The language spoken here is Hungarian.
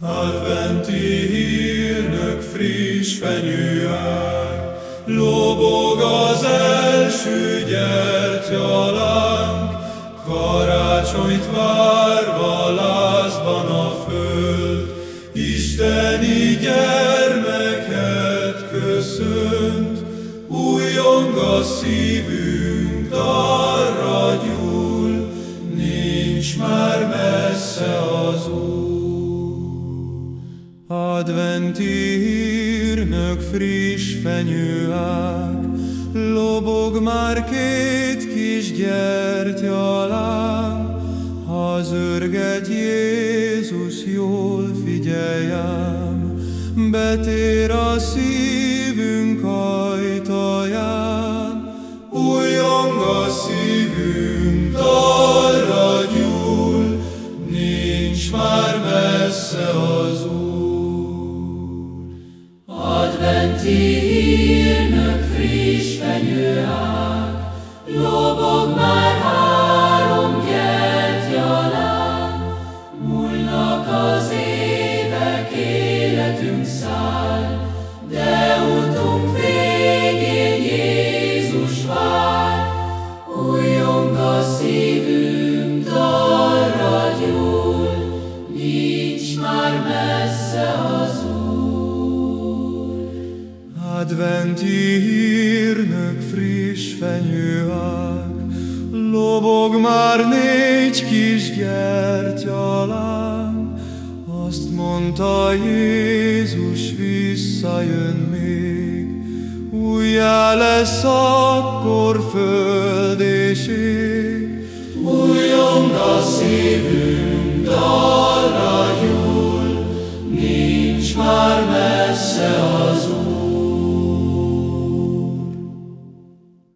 Adventi hírnök friss fenyőár, Lobog az első gyertyalánk, Karácsonyt várva lázban a föld, Isteni gyermeket köszönt, Újjong a szívünk, arra Adventi hírnök friss fenyőág, Lobog már két kis gyertyaláng, Ha zörget Jézus, jól figyeljem, Betér a szívünk ajtaján, Újjong a szívünk, arra gyúl, Nincs már messze az Hírnök friss fenyőág, Lobog már három gyertyalán, Múlnak az évek, életünk száll, De utunk végén Jézus vár. Újjong a szívünk, dalra gyúl, Nincs már messze az. Adventi hírnök friss fenyőág, Lobog már négy kis gyertyalán, Azt mondta Jézus, visszajön még, Újjá lesz akkor föld és ég. Újjong a szívünk, dalra gyúl, Nincs már messze az